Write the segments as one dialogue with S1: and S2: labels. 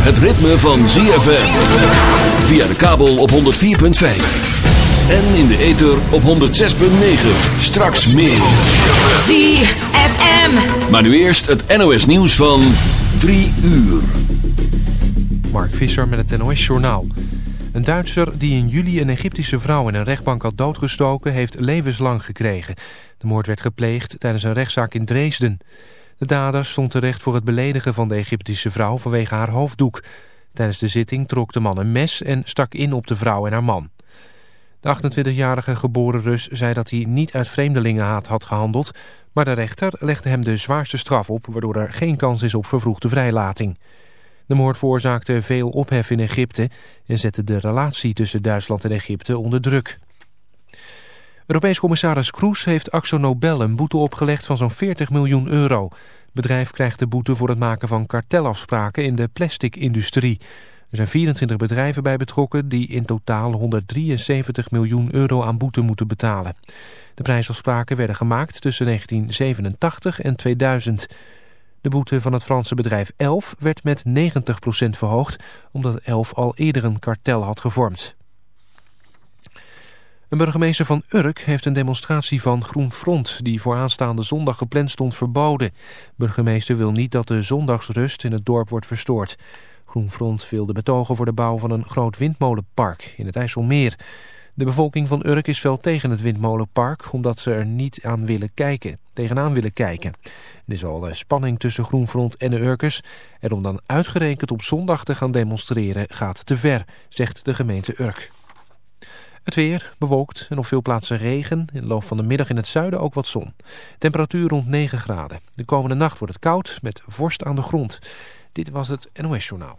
S1: het ritme van ZFM. Via de kabel op 104.5. En in de ether op 106.9. Straks meer.
S2: ZFM.
S1: Maar nu eerst het NOS nieuws van 3 uur.
S3: Mark Visser met het NOS Journaal. Een Duitser die in juli een Egyptische vrouw in een rechtbank had doodgestoken... heeft levenslang gekregen. De moord werd gepleegd tijdens een rechtszaak in Dresden. De dader stond terecht voor het beledigen van de Egyptische vrouw vanwege haar hoofddoek. Tijdens de zitting trok de man een mes en stak in op de vrouw en haar man. De 28-jarige geboren Rus zei dat hij niet uit vreemdelingenhaat had gehandeld... maar de rechter legde hem de zwaarste straf op... waardoor er geen kans is op vervroegde vrijlating. De moord veroorzaakte veel ophef in Egypte... en zette de relatie tussen Duitsland en Egypte onder druk. Europees commissaris Kroes heeft Axo Nobel een boete opgelegd van zo'n 40 miljoen euro. Het bedrijf krijgt de boete voor het maken van kartelafspraken in de plasticindustrie. Er zijn 24 bedrijven bij betrokken die in totaal 173 miljoen euro aan boete moeten betalen. De prijsafspraken werden gemaakt tussen 1987 en 2000. De boete van het Franse bedrijf Elf werd met 90% verhoogd... omdat Elf al eerder een kartel had gevormd. Een burgemeester van Urk heeft een demonstratie van Groen Front... die voor aanstaande zondag gepland stond verboden. Burgemeester wil niet dat de zondagsrust in het dorp wordt verstoord. Groen Front wilde betogen voor de bouw van een groot windmolenpark in het IJsselmeer. De bevolking van Urk is fel tegen het windmolenpark... omdat ze er niet aan willen kijken, tegenaan willen kijken. Er is al spanning tussen Groenfront en de Urkers... en om dan uitgerekend op zondag te gaan demonstreren gaat te ver, zegt de gemeente Urk. Het weer bewolkt en op veel plaatsen regen. In de loop van de middag in het zuiden ook wat zon. Temperatuur rond 9 graden. De komende nacht wordt het koud met vorst aan de grond. Dit was het NOS Journaal.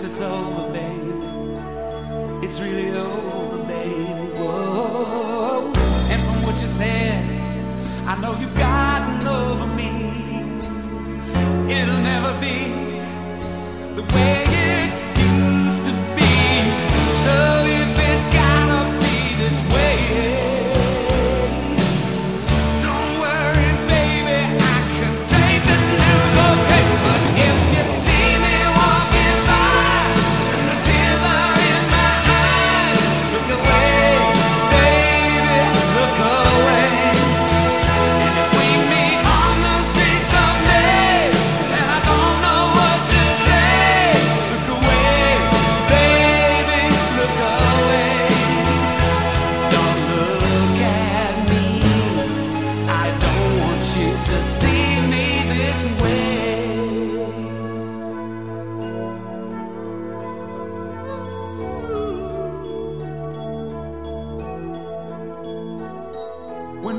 S4: guess it's over, baby. It's really over, baby. Whoa. And from what you said, I know you've gotten over me. It'll never be the way it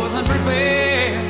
S4: Wasn't prepared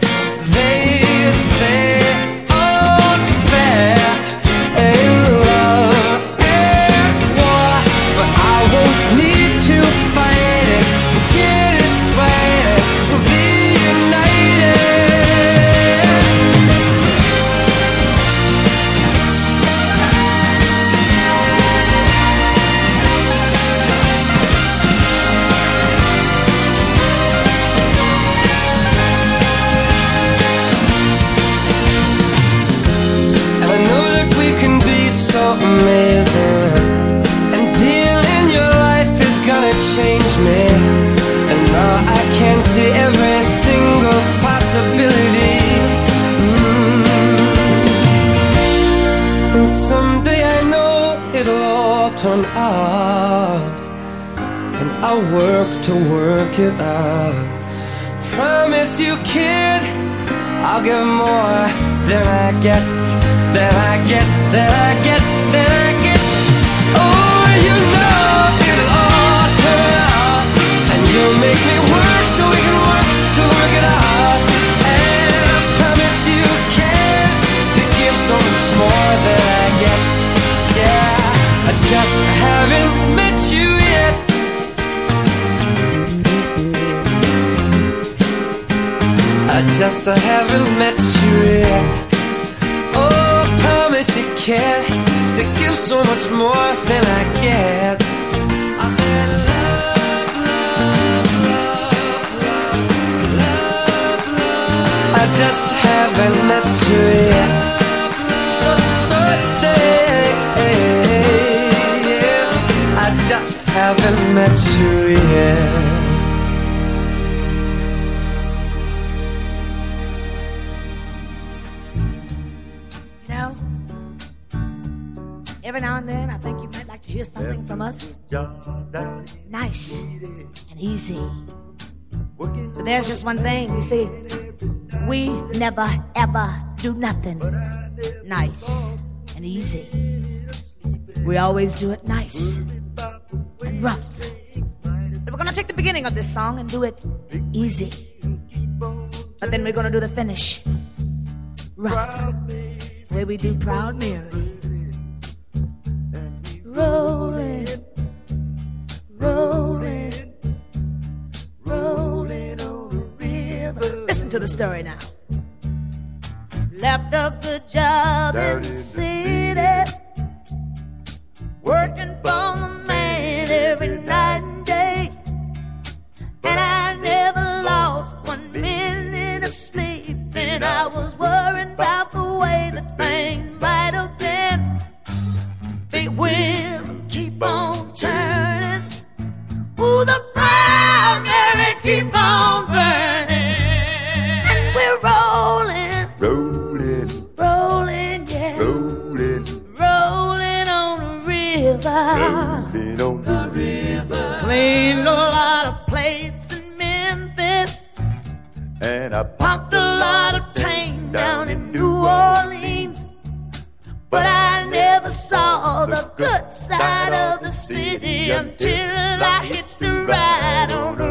S5: You know,
S6: every now and then I think you might like to hear something from us. Nice and easy. But there's just one thing, you see, we never ever do nothing nice and easy. We always do it nice rough. But we're gonna take the beginning of this song and do it easy. But then we're gonna do the finish rough. It's the way we do Proud Mary. Rolling, rolling, rolling on the river. Listen to the story now. Left a good job in the city, working for the every night and day. And I never lost one minute of sleep. And I was worried about the way that things might have been. Big wheel keep on turning. Ooh, the proud keep on And I popped a lot of tang down in New Orleans. But I never saw the good side of the city until I hitched the ride on the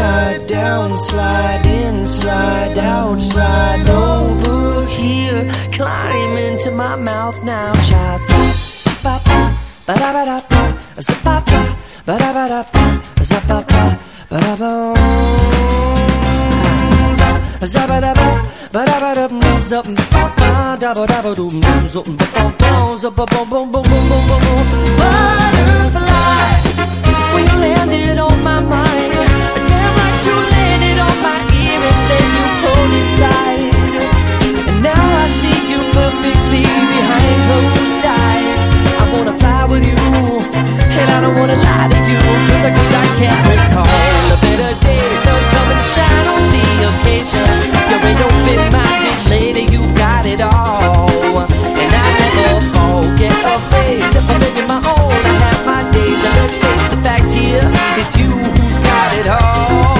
S5: upside down, slide in, slide out, slide over here. Climb into my mouth now, child. Zip ba ba da ba, da ba da ba, ba da ba. Da ba, zap ba ba ba da ba doom, zap ba landed on my mind it's you who's got it all.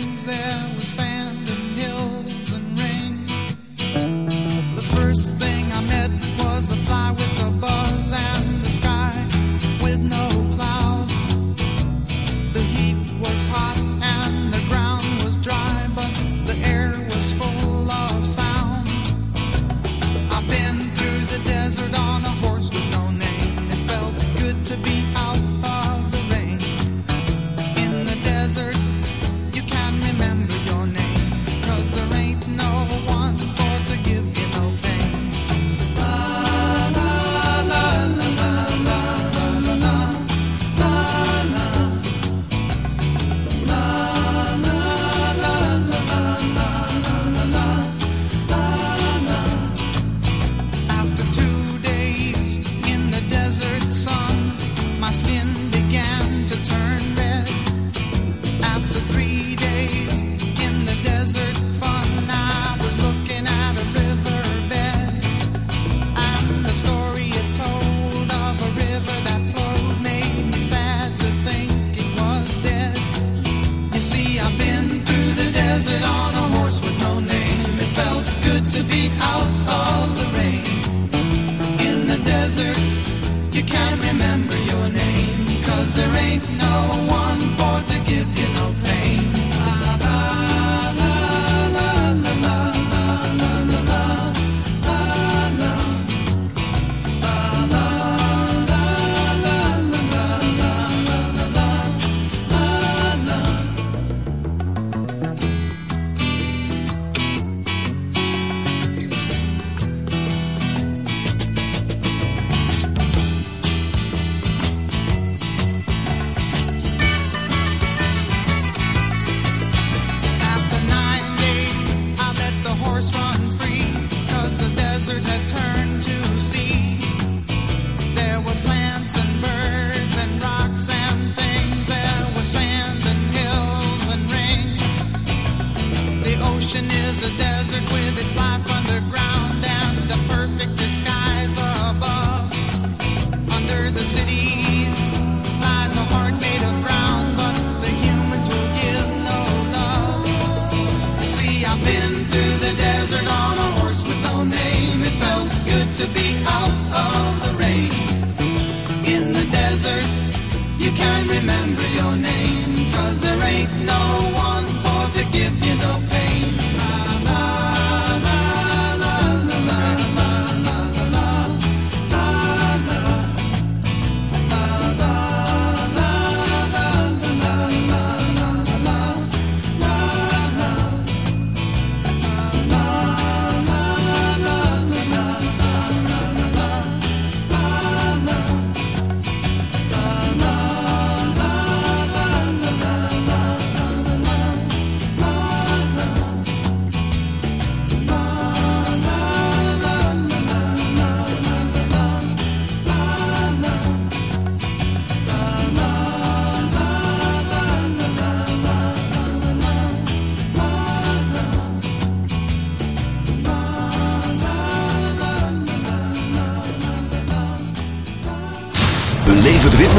S7: things there was sand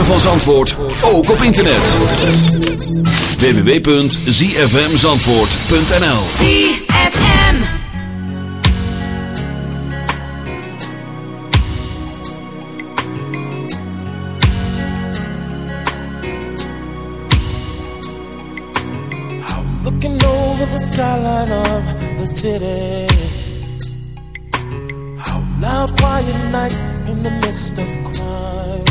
S1: ritme van Zandvoort ook op internet. www.zfmzandvoort.nl
S8: ZFM I'm
S9: looking over the skyline of the city. Loud quiet nights in the midst of crime.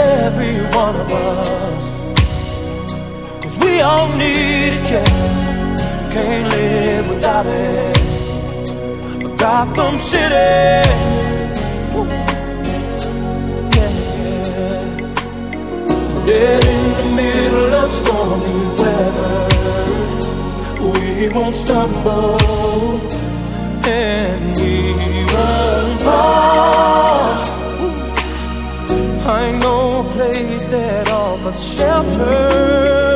S9: every one of us. Cause we all need it, yeah. Can't live without it. A Gotham City. Woo. Yeah. Dead in the middle of stormy weather. We won't stumble and we won't fall. Offers shelter.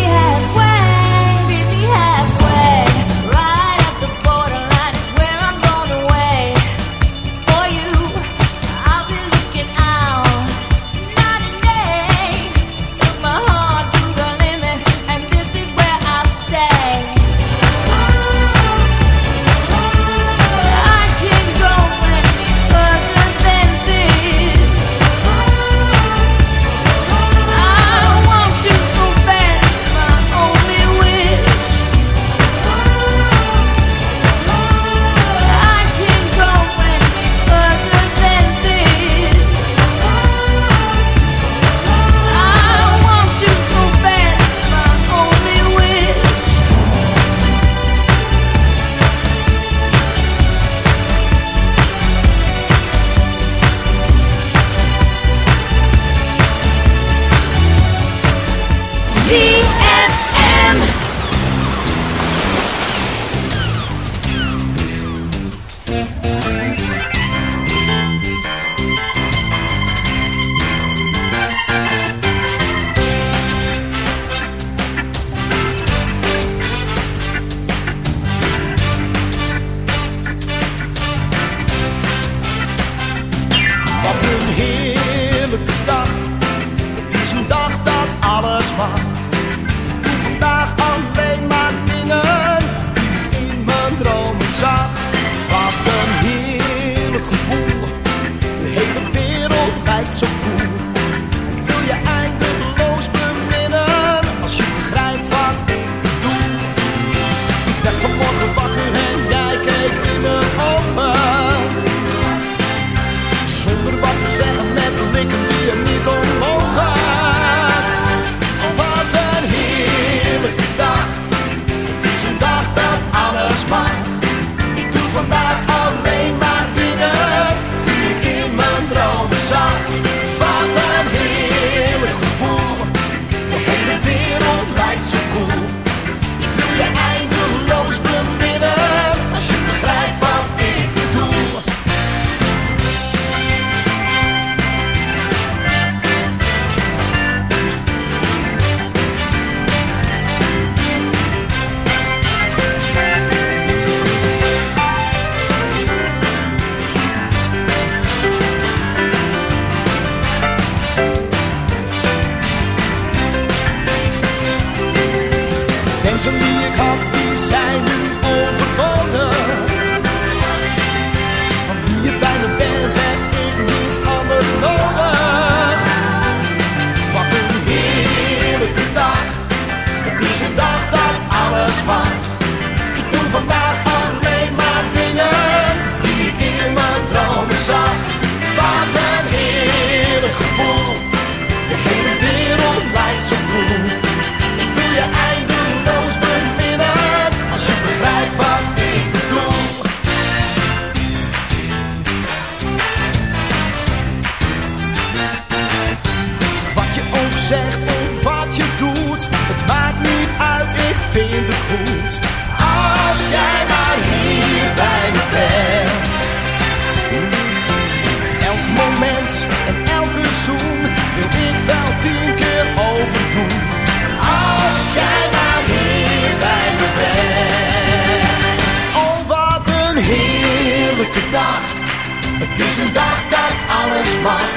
S8: Het is een dag dat alles mag.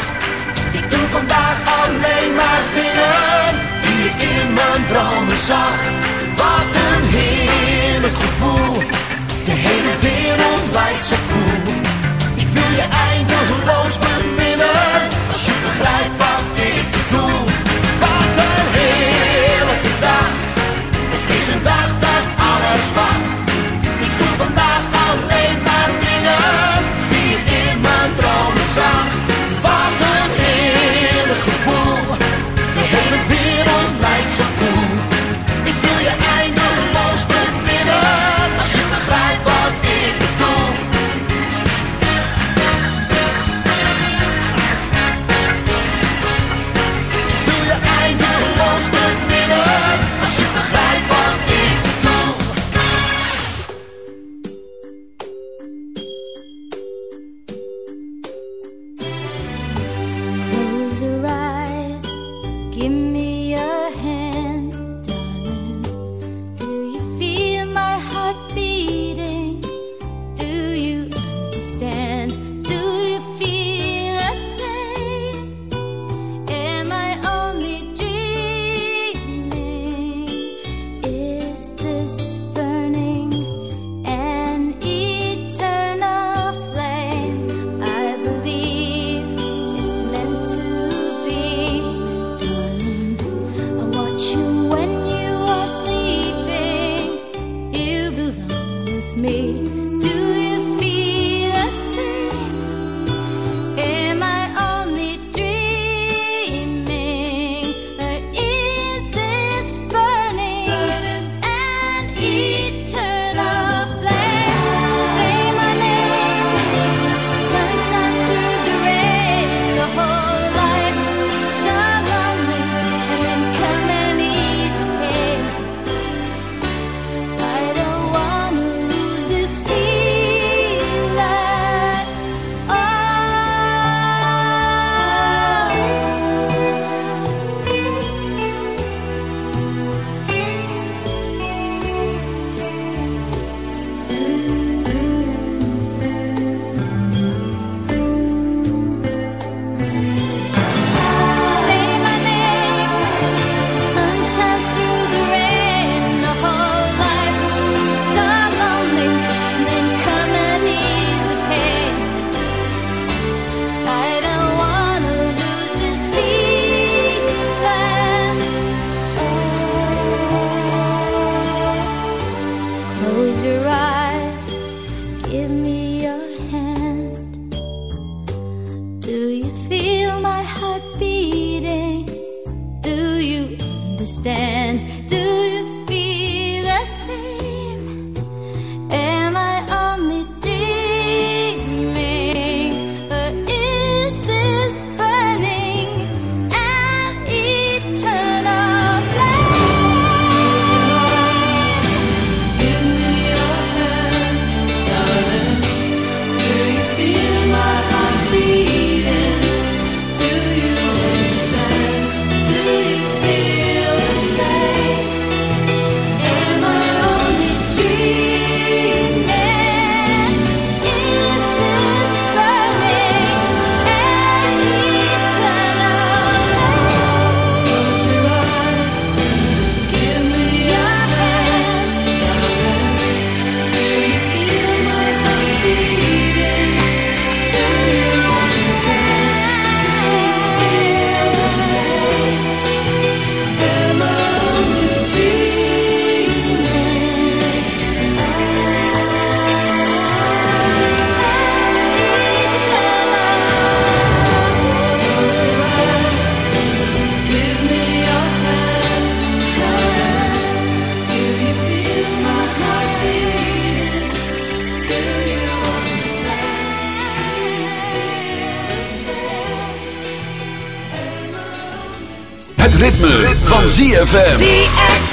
S8: Ik doe vandaag alleen maar dingen die ik in mijn dromen zag. Wat een heerlijk gevoel. De hele wereld lijkt zo koel. Cool.
S1: ZFM.
S4: ZFM.